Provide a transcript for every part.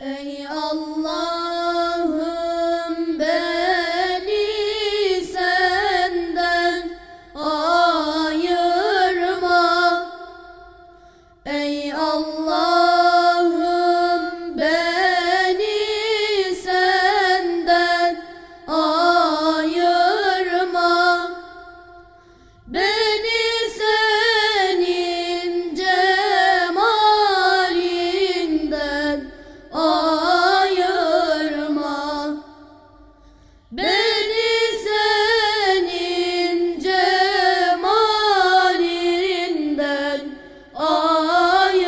Ey Allah! Beni senin cemalinden ayırma.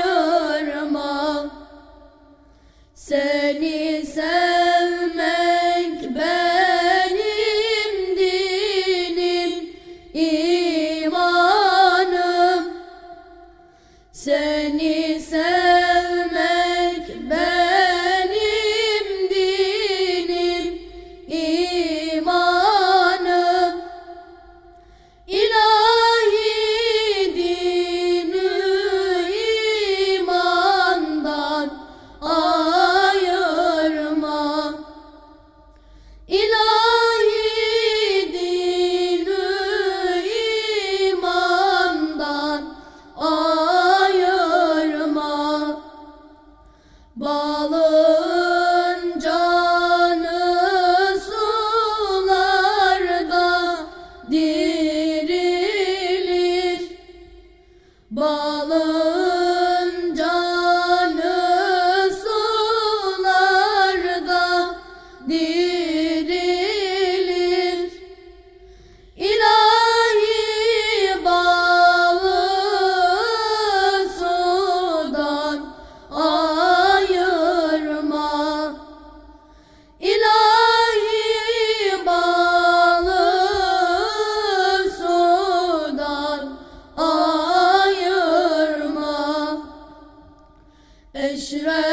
Seni sevmek benim dinim imanım. Seni sevmek Yeah. 是人。